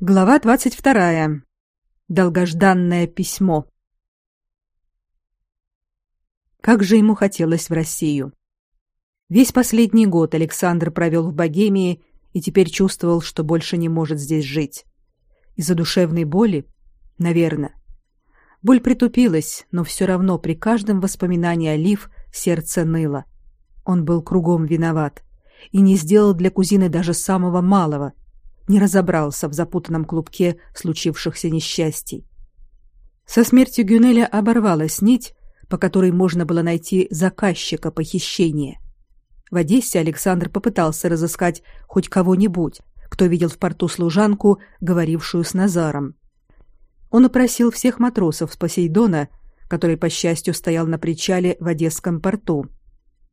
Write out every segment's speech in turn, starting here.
Глава 22. Долгожданное письмо. Как же ему хотелось в Россию. Весь последний год Александр провел в Богемии и теперь чувствовал, что больше не может здесь жить. Из-за душевной боли, наверное. Боль притупилась, но все равно при каждом воспоминании о Лив сердце ныло. Он был кругом виноват и не сделал для кузины даже самого малого — не разобрался в запутанном клубке случившихся несчастий. Со смертью Гюнеля оборвалась нить, по которой можно было найти заказчика похищения. В Одессе Александр попытался разыскать хоть кого-нибудь, кто видел в порту служанку, говорившую с Назаром. Он опросил всех матросов с Посейдона, который, по счастью, стоял на причале в Одесском порту.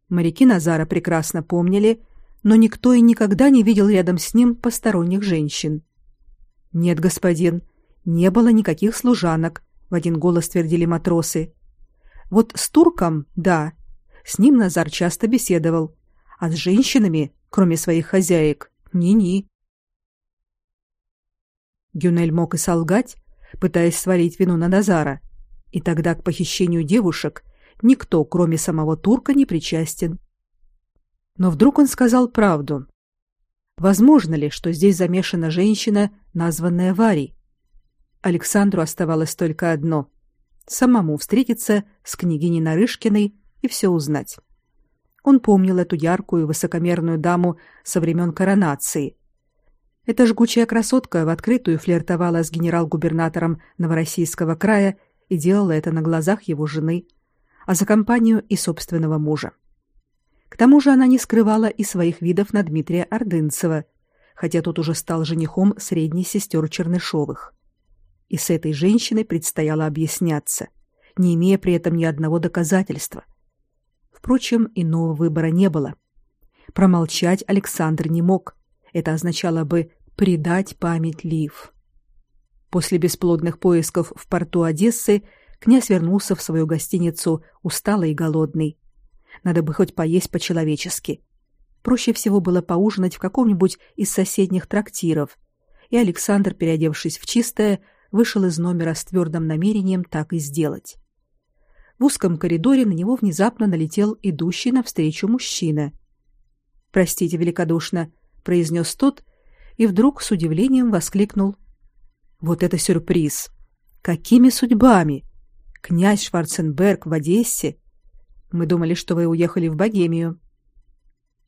Моряки Назара прекрасно помнили, но никто и никогда не видел рядом с ним посторонних женщин. Нет, господин, не было никаких служанок, в один голос твердили матросы. Вот с турком, да, с ним Назар часто беседовал, а с женщинами, кроме своих хозяек, ни-ни. Гюнель мог и солгать, пытаясь свалить вину на Назара, и тогда к похищению девушек никто, кроме самого турка, не причастен. Но вдруг он сказал правду. Возможно ли, что здесь замешана женщина, названная Варей? Александру оставалось только одно самому встретиться с княгиней Нарышкиной и все узнать. Он помнил эту яркую высокомерную даму со времен коронации. Эта жгучая красотка в открытую флиртовала с генерал-губернатором Новороссийского края и делала это на глазах его жены, а за компанию и собственного мужа. К тому же она не скрывала и своих видов на Дмитрия Ордынцева, хотя тот уже стал женихом средней сестер Чернышовых. И с этой женщиной предстояло объясняться, не имея при этом ни одного доказательства. Впрочем, иного выбора не было. Промолчать Александр не мог. Это означало бы предать память Лив. После бесплодных поисков в порту Одессы князь вернулся в свою гостиницу усталый и голодный. Надо бы хоть поесть по-человечески. Проще всего было поужинать в каком-нибудь из соседних трактиров. И Александр, переодевшись в чистое, вышел из номера с твердым намерением так и сделать. В узком коридоре на него внезапно налетел идущий навстречу мужчина. "Простите великодушно", произнес тот и вдруг с удивлением воскликнул: "Вот это сюрприз! Какими судьбами? Князь Шварценберг в Одессе мы думали, что вы уехали в Богемию.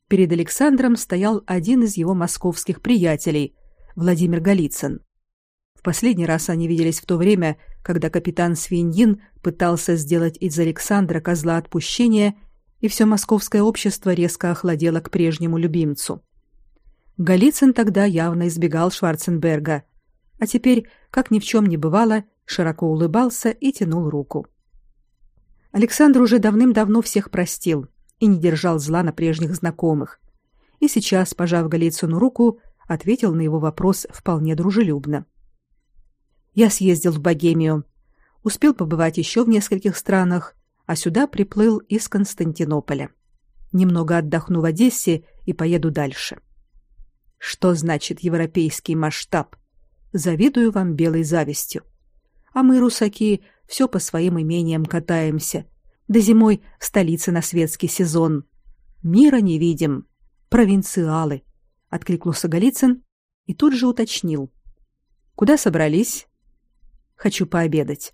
Перед Александром стоял один из его московских приятелей, Владимир Голицын. В последний раз они виделись в то время, когда капитан Свиньин пытался сделать из Александра козла отпущения, и все московское общество резко охладело к прежнему любимцу. Голицын тогда явно избегал Шварценберга, а теперь, как ни в чем не бывало, широко улыбался и тянул руку. Александр уже давным-давно всех простил и не держал зла на прежних знакомых. И сейчас, пожав Голицыну руку, ответил на его вопрос вполне дружелюбно. Я съездил в Богемию, успел побывать еще в нескольких странах, а сюда приплыл из Константинополя. Немного отдохну в Одессе и поеду дальше. Что значит европейский масштаб? Завидую вам белой завистью. А мы, русаки, все по своим имениям катаемся. Да зимой в столице на светский сезон. Мира не видим. Провинциалы, откликнулся Голицын и тут же уточнил: Куда собрались? Хочу пообедать.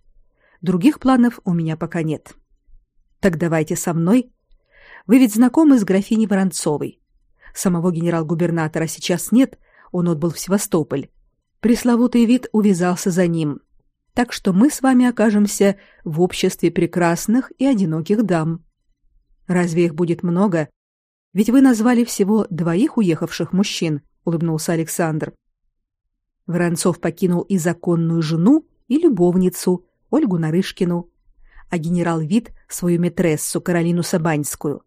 Других планов у меня пока нет. Так давайте со мной. Вы ведь знакомы с графиней Воронцовой. Самого генерал-губернатора сейчас нет, он отбыл в Севастополь. Пресловутый вид увязался за ним так что мы с вами окажемся в обществе прекрасных и одиноких дам. Разве их будет много? Ведь вы назвали всего двоих уехавших мужчин, улыбнулся Александр. Воронцов покинул и законную жену, и любовницу Ольгу Нарышкину, а генерал Вит свою метрессу Каролину Сабаньскую.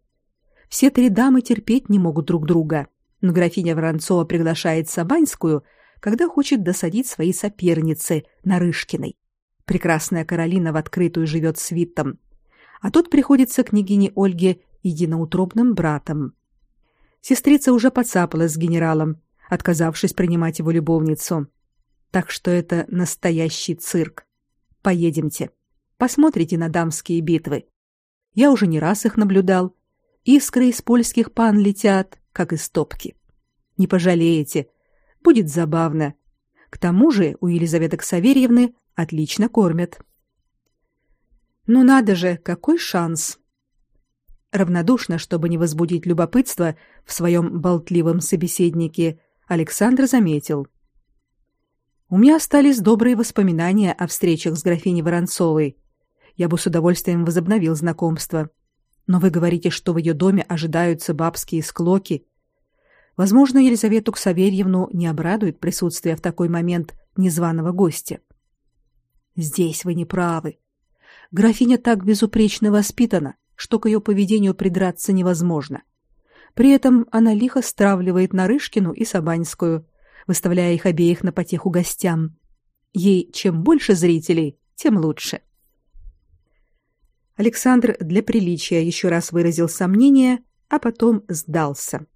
Все три дамы терпеть не могут друг друга, но графиня Воронцова приглашает Сабаньскую когда хочет досадить своей сопернице Нарышкиной. Прекрасная Каролина в открытую живет с Виттом, а тут приходится княгине Ольге единоутробным братом. Сестрица уже подцапалась с генералом, отказавшись принимать его любовницу. Так что это настоящий цирк. Поедемте. Посмотрите на дамские битвы. Я уже не раз их наблюдал. Искры из польских пан летят, как из топки. Не пожалеете. Будет забавно. К тому же у Елизаветы Ксаверьевны отлично кормят. Ну надо же, какой шанс. Равнодушно, чтобы не возбудить любопытство в своем болтливом собеседнике, Александр заметил: У меня остались добрые воспоминания о встречах с графиней Воронцовой. Я бы с удовольствием возобновил знакомство. Но вы говорите, что в ее доме ожидаются бабские склоки. Возможно, Елизавету Ксаверьевну не обрадует присутствие в такой момент незваного гостя. Здесь вы не правы. Графиня так безупречно воспитана, что к ее поведению придраться невозможно. При этом она лихо стравливает Нарышкину и Сабаньскую, выставляя их обеих на потеху гостям. Ей чем больше зрителей, тем лучше. Александр для приличия еще раз выразил сомнение, а потом сдался.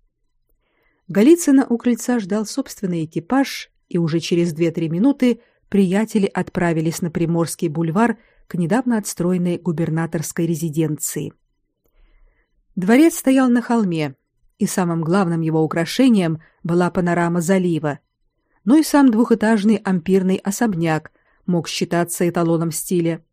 Голицына у крыльца ждал собственный экипаж, и уже через 2-3 минуты приятели отправились на Приморский бульвар к недавно отстроенной губернаторской резиденции. Дворец стоял на холме, и самым главным его украшением была панорама залива. Но и сам двухэтажный ампирный особняк мог считаться эталоном стиля.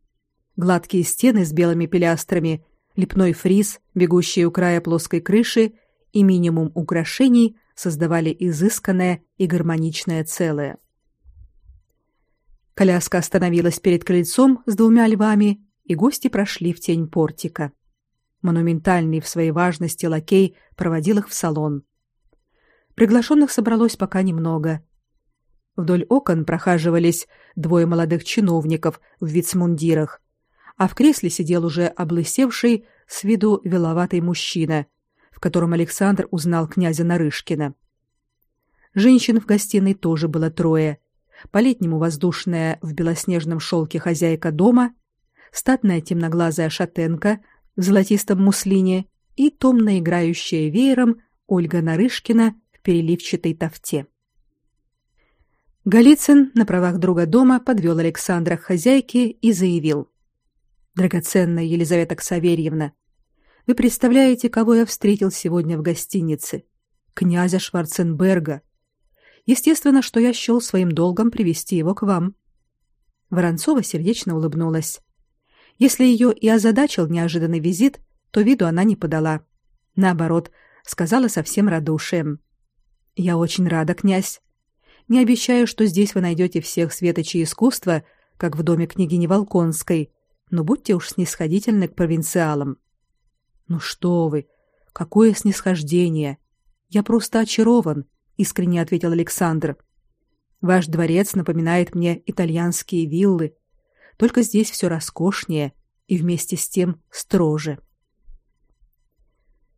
Гладкие стены с белыми пилястрами, лепной фриз, бегущий у края плоской крыши и минимум украшений создавали изысканное и гармоничное целое. Коляска остановилась перед крыльцом с двумя львами, и гости прошли в тень портика. Монументальный в своей важности лакей проводил их в салон. Приглашенных собралось пока немного. Вдоль окон прохаживались двое молодых чиновников в вицмундирах, а в кресле сидел уже облысевший с виду веловатый мужчина, котором Александр узнал князя Нарышкина. Женщин в гостиной тоже было трое, по-летнему воздушная в белоснежном шелке хозяйка дома, статная темноглазая шатенка в золотистом муслине и томно играющая веером Ольга Нарышкина в переливчатой тофте. Голицын на правах друга дома подвел Александра к хозяйке и заявил: "Драгоценная Елизавета Ксаверьевна, вы представляете, кого я встретил сегодня в гостинице? Князя Шварценберга, Естественно, что я счел своим долгом привести его к вам. Воронцова сердечно улыбнулась. Если ее и озадачил неожиданный визит, то виду она не подала. Наоборот, сказала со всем радушием: "Я очень рада, князь. Не обещаю, что здесь вы найдете всех светочей искусства, как в доме княгини Волконской, но будьте уж снисходительны к провинциалам". "Ну что вы? Какое снисхождение? Я просто очарован искренне ответил Александр. Ваш дворец напоминает мне итальянские виллы, только здесь все роскошнее и вместе с тем строже.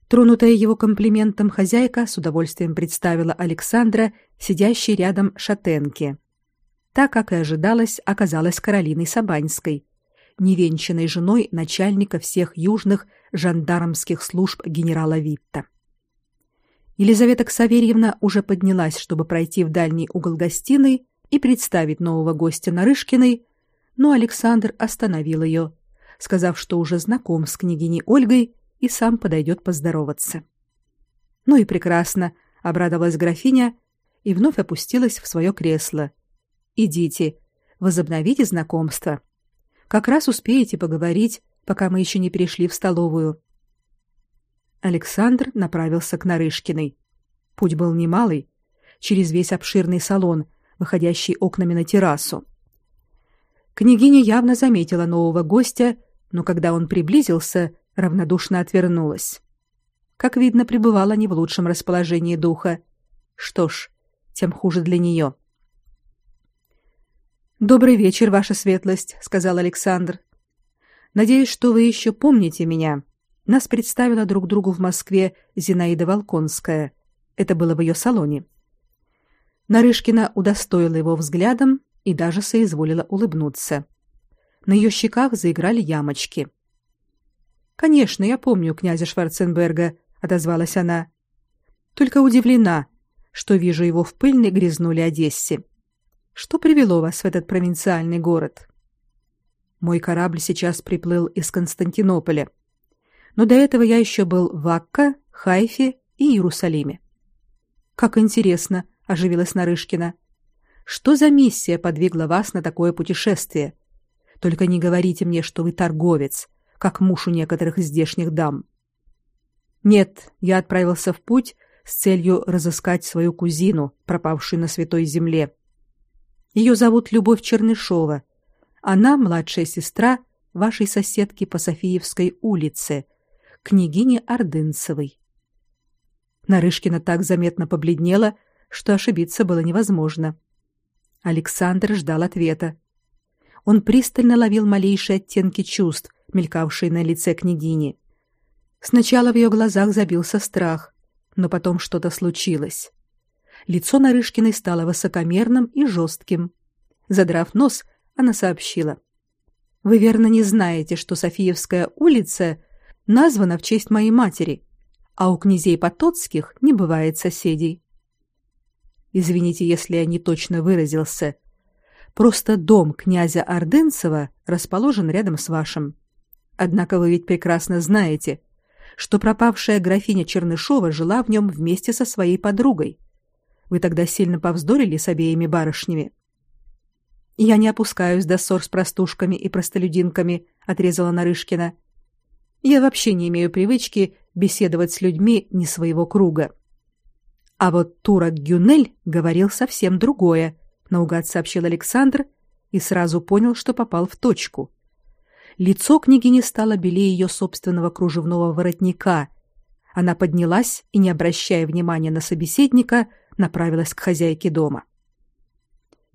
Тронутая его комплиментом хозяйка с удовольствием представила Александра, сидящей рядом шатенке. Так, как и ожидалось, оказалась Каролиной Сабаньской, невенчанной женой начальника всех южных жандармских служб генерала Витта. Елизавета Ксаверьевна уже поднялась, чтобы пройти в дальний угол гостиной и представить нового гостя Нарышкиной, но Александр остановил ее, сказав, что уже знаком с княгиней Ольгой и сам подойдет поздороваться. Ну и прекрасно, обрадовалась графиня и вновь опустилась в свое кресло. Идите, возобновите знакомство. Как раз успеете поговорить, пока мы еще не перешли в столовую. Александр направился к Нарышкиной. Путь был немалый, через весь обширный салон, выходящий окнами на террасу. Княгиня явно заметила нового гостя, но когда он приблизился, равнодушно отвернулась. Как видно, пребывала не в лучшем расположении духа. Что ж, тем хуже для нее. Добрый вечер, ваша светлость, сказал Александр. Надеюсь, что вы еще помните меня. Нас представила друг другу в Москве Зинаида Волконская. Это было в ее салоне. Нарышкина удостоила его взглядом и даже соизволила улыбнуться. На ее щеках заиграли ямочки. Конечно, я помню князя Шварценберга, отозвалась она. Только удивлена, что вижу его в пыльной грязнули Одессе. Что привело вас в этот провинциальный город? Мой корабль сейчас приплыл из Константинополя. Но до этого я еще был в Акка, Хайфе и Иерусалиме. Как интересно, оживилась Нарышкина. Что за миссия подвигла вас на такое путешествие? Только не говорите мне, что вы торговец, как муж у некоторых здешних дам. Нет, я отправился в путь с целью разыскать свою кузину, пропавшую на святой земле. Ее зовут Любовь Чернышова. Она младшая сестра вашей соседки по Софиевской улице, княгини Ордынцевой. Нарышкина так заметно побледнела, что ошибиться было невозможно. Александр ждал ответа. Он пристально ловил малейшие оттенки чувств, мелькавшие на лице княгини. Сначала в ее глазах забился страх, но потом что-то случилось. Лицо Нарышкиной стало высокомерным и жестким. Задрав нос, она сообщила: "Вы верно не знаете, что Софиевская улица названа в честь моей матери, а у князей Потоцких не бывает соседей". Извините, если я не точно выразился. Просто дом князя Ордынцева расположен рядом с вашим. Однако вы ведь прекрасно знаете, что пропавшая графиня Чернышова жила в нем вместе со своей подругой. Вы тогда сильно повздорили с обеими барышнями. Я не опускаюсь до ссор с простушками и простолюдинками, отрезала Нарышкина. Я вообще не имею привычки беседовать с людьми не своего круга. А вот Турок Гюнель говорил совсем другое, наугад сообщил Александр и сразу понял, что попал в точку. Лицо княгини стало белее ее собственного кружевного воротника. Она поднялась и, не обращая внимания на собеседника, направилась к хозяйке дома.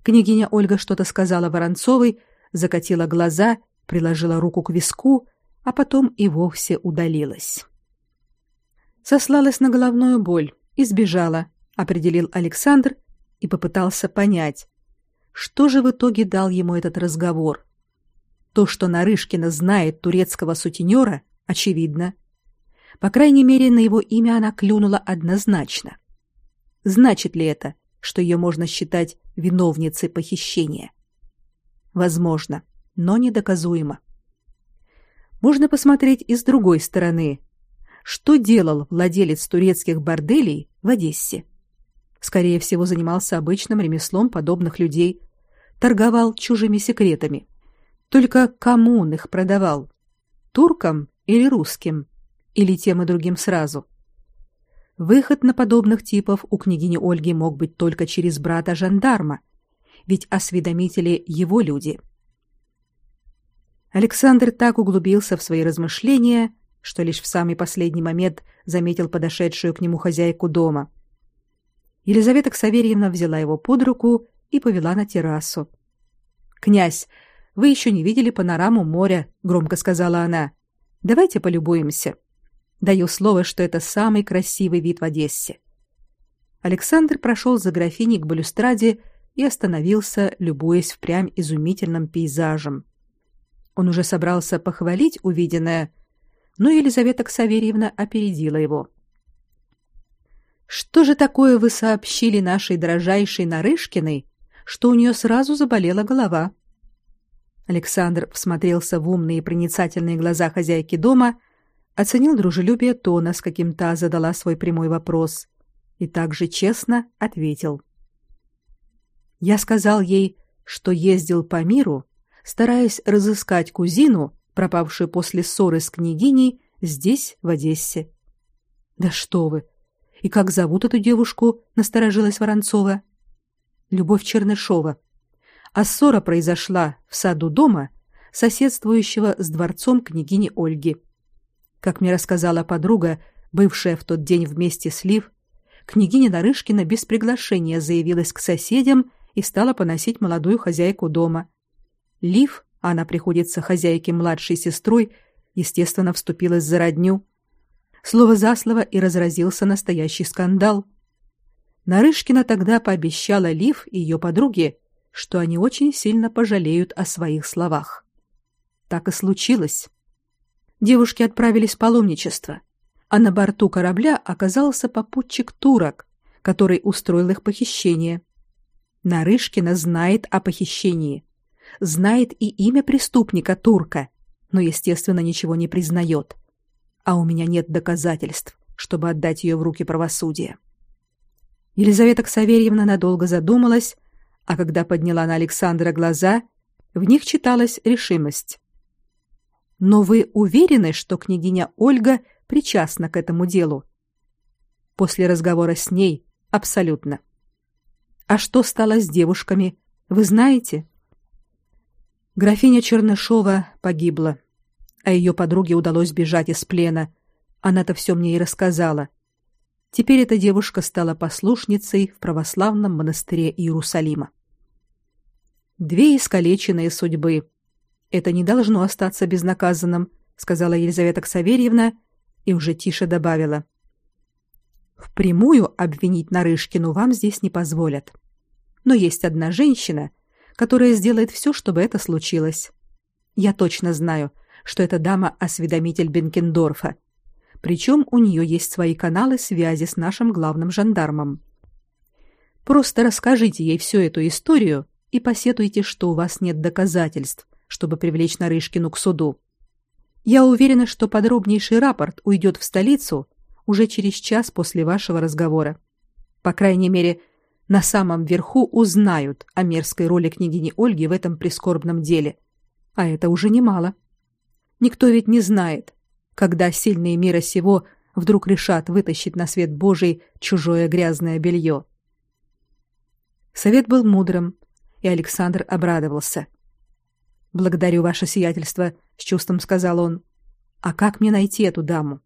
Княгиня Ольга что-то сказала Воронцовой, закатила глаза, приложила руку к виску, а потом и вовсе удалилась. Сослалась на головную боль и сбежала, определил Александр и попытался понять, что же в итоге дал ему этот разговор. То, что Нарышкина знает турецкого сутенера, очевидно. По крайней мере, на его имя она клюнула однозначно. Значит ли это, что ее можно считать виновницей похищения? Возможно, но недоказуемо. Можно посмотреть и с другой стороны. Что делал владелец турецких борделей в Одессе? Скорее всего, занимался обычным ремеслом подобных людей, торговал чужими секретами. Только кому он их продавал? Туркам или русским? Или тем и другим сразу? Выход на подобных типов у княгини Ольги мог быть только через брата жандарма, ведь осведомители его люди. Александр так углубился в свои размышления, что лишь в самый последний момент заметил подошедшую к нему хозяйку дома. Елизавета Ксаверьевна взяла его под руку и повела на террасу. «Князь, вы еще не видели панораму моря», — громко сказала она. «Давайте полюбуемся». Даю слово, что это самый красивый вид в Одессе. Александр прошел за графиней к балюстраде и остановился, любуясь впрямь изумительным пейзажем. Он уже собрался похвалить увиденное, но Елизавета Ксаверьевна опередила его. Что же такое вы сообщили нашей дрожайшей Нарышкиной, что у нее сразу заболела голова? Александр всмотрелся в умные и проницательные глаза хозяйки дома оценил дружелюбие тона, с каким та задала свой прямой вопрос, и также честно ответил. Я сказал ей, что ездил по миру, стараясь разыскать кузину, пропавшую после ссоры с княгиней здесь, в Одессе. Да что вы? И как зовут эту девушку? насторожилась Воронцова. Любовь Чернышова. А ссора произошла в саду дома, соседствующего с дворцом княгини Ольги. Как мне рассказала подруга, бывшая в тот день вместе с Лив, княгиня Нарышкина без приглашения заявилась к соседям и стала поносить молодую хозяйку дома. Лив, она приходится хозяйке младшей сестрой, естественно, вступилась за родню. Слово за слово и разразился настоящий скандал. Нарышкина тогда пообещала Лив и ее подруге, что они очень сильно пожалеют о своих словах. Так и случилось девушки отправились в паломничество, а на борту корабля оказался попутчик турок, который устроил их похищение. Нарышкина знает о похищении, знает и имя преступника турка, но, естественно, ничего не признает. А у меня нет доказательств, чтобы отдать ее в руки правосудия. Елизавета Ксаверьевна надолго задумалась, а когда подняла на Александра глаза, в них читалась решимость. Но вы уверены, что княгиня Ольга причастна к этому делу? После разговора с ней абсолютно. А что стало с девушками, вы знаете? Графиня Чернышова погибла, а ее подруге удалось бежать из плена. Она-то все мне и рассказала. Теперь эта девушка стала послушницей в православном монастыре Иерусалима. Две искалеченные судьбы. Это не должно остаться безнаказанным, сказала Елизавета Ксаверьевна и уже тише добавила: Впрямую обвинить Нарышкину вам здесь не позволят. Но есть одна женщина, которая сделает все, чтобы это случилось. Я точно знаю, что эта дама осведомитель Бенкендорфа, причем у нее есть свои каналы связи с нашим главным жандармом. Просто расскажите ей всю эту историю и посетуйте, что у вас нет доказательств, чтобы привлечь Нарышкину к суду. Я уверена, что подробнейший рапорт уйдет в столицу уже через час после вашего разговора. По крайней мере, на самом верху узнают о мерзкой роли княгини Ольги в этом прискорбном деле. А это уже немало. Никто ведь не знает, когда сильные мира сего вдруг решат вытащить на свет Божий чужое грязное белье. Совет был мудрым, и Александр обрадовался. Благодарю ваше сиятельство, с чувством сказал он. А как мне найти эту даму?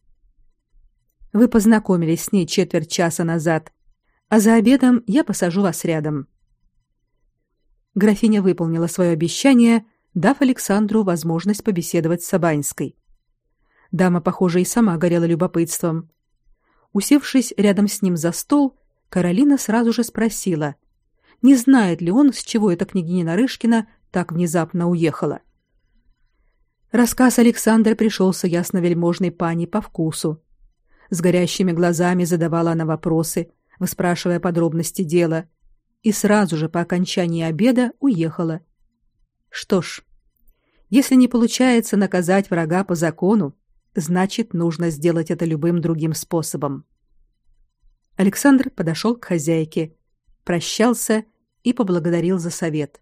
Вы познакомились с ней четверть часа назад, а за обедом я посажу вас рядом. Графиня выполнила свое обещание, дав Александру возможность побеседовать с Сабанской. Дама, похоже, и сама горела любопытством. Усевшись рядом с ним за стол, Каролина сразу же спросила, не знает ли он, с чего эта княгиня Нарышкина так внезапно уехала. Рассказ Александра пришелся ясновельможной пани по вкусу. С горящими глазами задавала она вопросы, выспрашивая подробности дела, и сразу же по окончании обеда уехала. Что ж, если не получается наказать врага по закону, значит, нужно сделать это любым другим способом. Александр подошел к хозяйке, прощался и поблагодарил за совет.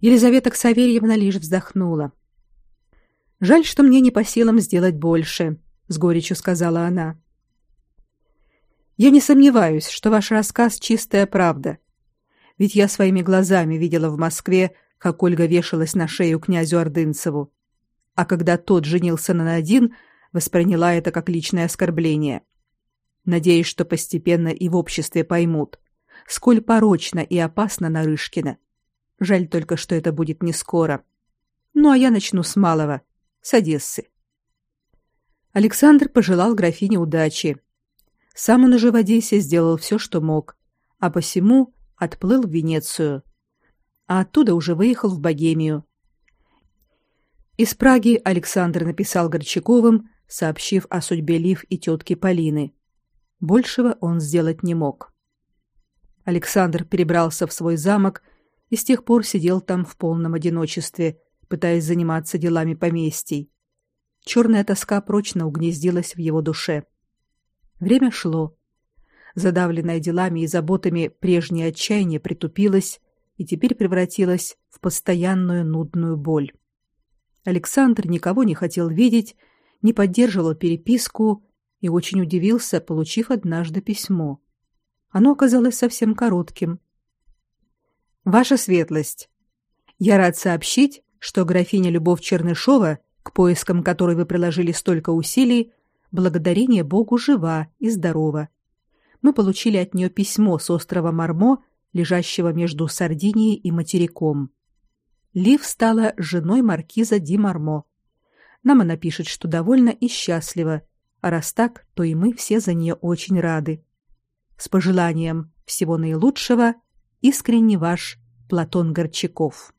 Елизавета Ксаверьевна лишь вздохнула. Жаль, что мне не по силам сделать больше, с горечью сказала она. Я не сомневаюсь, что ваш рассказ чистая правда. Ведь я своими глазами видела в Москве, как Ольга вешалась на шею князю Ордынцеву а когда тот женился на Надин, восприняла это как личное оскорбление. Надеюсь, что постепенно и в обществе поймут, сколь порочно и опасно Нарышкина. Жаль только, что это будет не скоро. Ну а я начну с малого, с Одессы. Александр пожелал графине удачи. Сам он уже в Одессе сделал все, что мог, а посему отплыл в Венецию, а оттуда уже выехал в Богемию, из Праги Александр написал Горчаковым, сообщив о судьбе Лив и тетки Полины. Большего он сделать не мог. Александр перебрался в свой замок и с тех пор сидел там в полном одиночестве, пытаясь заниматься делами поместий. Черная тоска прочно угнездилась в его душе. Время шло. Задавленное делами и заботами прежнее отчаяние притупилось и теперь превратилось в постоянную нудную боль. Александр никого не хотел видеть, не поддерживал переписку и очень удивился, получив однажды письмо. Оно оказалось совсем коротким. Ваша светлость, я рад сообщить, что графиня Любовь Чернышова, к поискам которой вы приложили столько усилий, благодарение Богу жива и здорова. Мы получили от нее письмо с острова Мармо, лежащего между Сардинией и материком. Лив стала женой маркиза Ди Мармо. Нам она пишет, что довольна и счастлива, а раз так, то и мы все за нее очень рады. С пожеланием всего наилучшего, искренне ваш Платон Горчаков.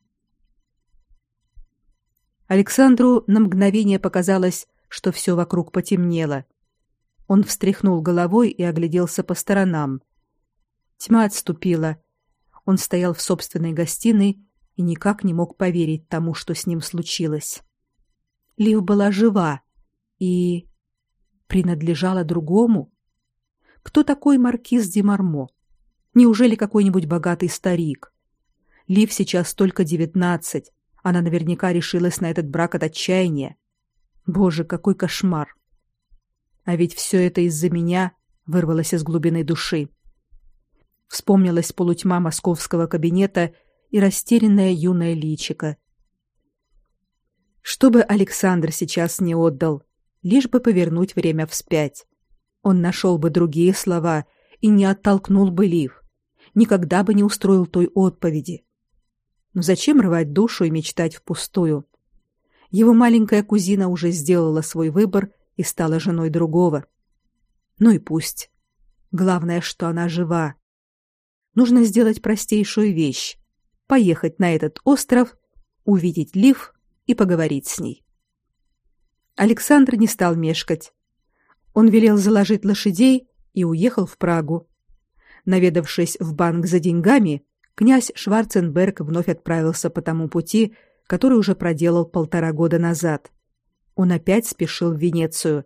Александру на мгновение показалось, что все вокруг потемнело. Он встряхнул головой и огляделся по сторонам. Тьма отступила. он стоял в собственной гостиной и никак не мог поверить тому, что с ним случилось. Лив была жива и принадлежала другому. Кто такой маркиз де Мармо? Неужели какой-нибудь богатый старик? Лив сейчас только девятнадцать. Она наверняка решилась на этот брак от отчаяния. Боже, какой кошмар! А ведь все это из-за меня вырвалось из глубины души. Вспомнилась полутьма московского кабинета и растерянное юное личико. Что бы Александр сейчас не отдал, лишь бы повернуть время вспять. Он нашел бы другие слова и не оттолкнул бы Лив. Никогда бы не устроил той отповеди. Но зачем рвать душу и мечтать впустую? Его маленькая кузина уже сделала свой выбор и стала женой другого. Ну и пусть. Главное, что она жива. Нужно сделать простейшую вещь поехать на этот остров, увидеть Лив и поговорить с ней. Александр не стал мешкать. Он велел заложить лошадей и уехал в Прагу. Наведавшись в банк за деньгами, князь Шварценберг вновь отправился по тому пути, который уже проделал полтора года назад. Он опять спешил в Венецию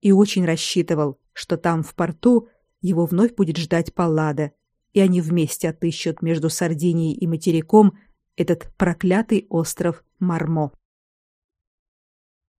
и очень рассчитывал, что там в порту его вновь будет ждать Паллада, и они вместе отыщут между Сардинией и материком этот проклятый остров Мармо.